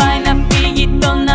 fajna, figi to na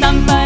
难白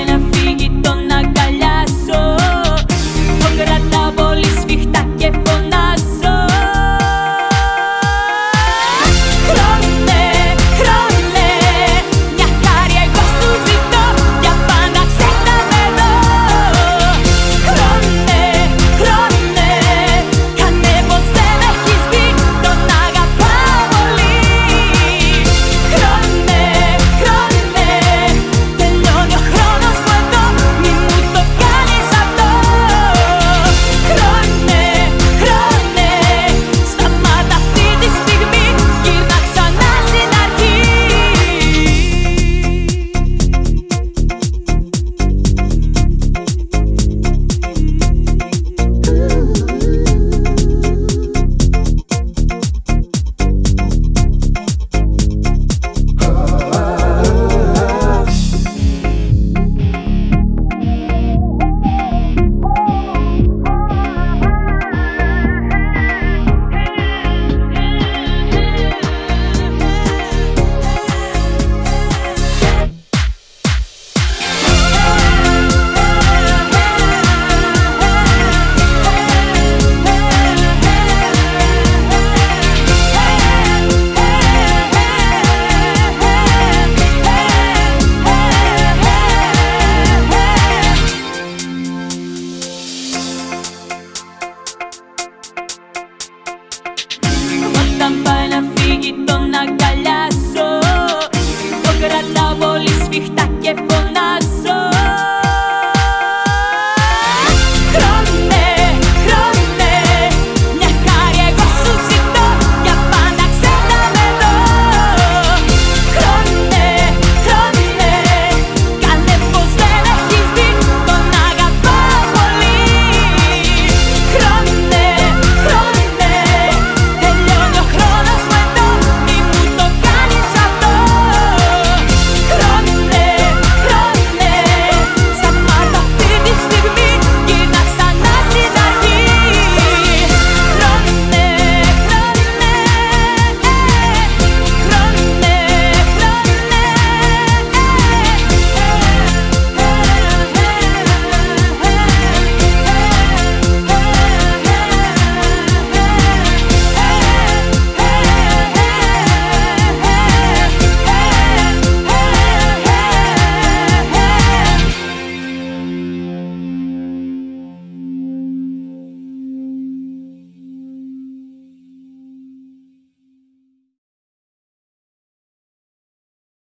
Τον αγκαλιάσω Το κρατάω πολύ σφιχτά και φωνάζω.